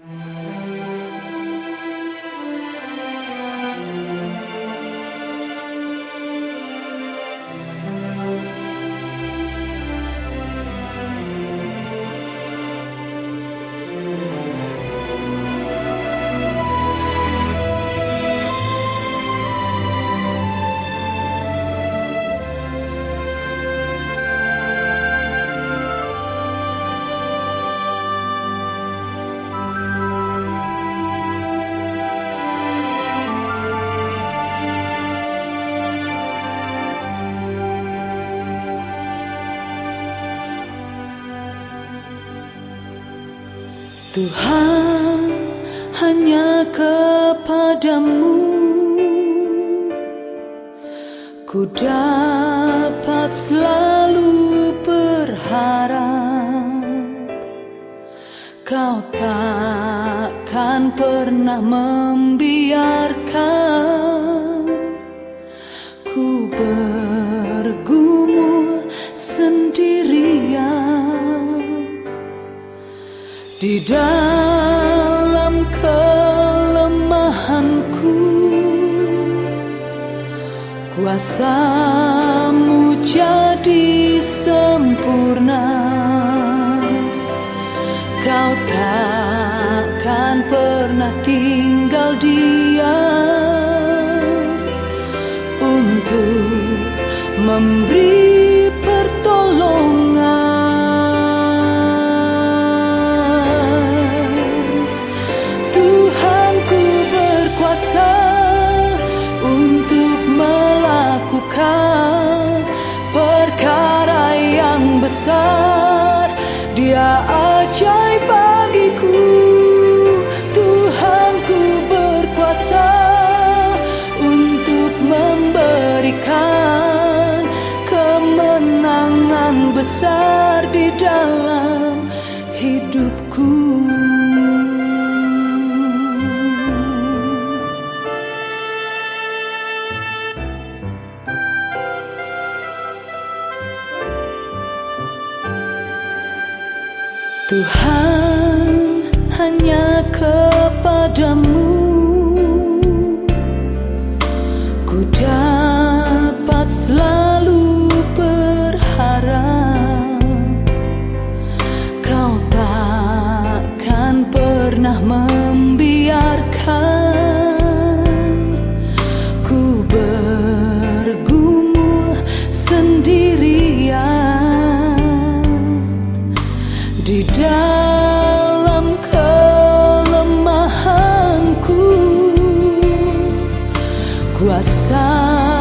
Mm-hmm. Tuhan hanya kepadamu. Ku dapat selalu berharap Kau takkan pernah membiarkan Di dalam kelemahanku Kuasamu jadi sempurna. Kau takkan pernah tinggal diam Untuk memberi besar Dia ajaib bagiku Tuhanku berkuasa untuk memberikan kemenangan besar di dalam hidupku. Tuhan hanya kepadamu kuasa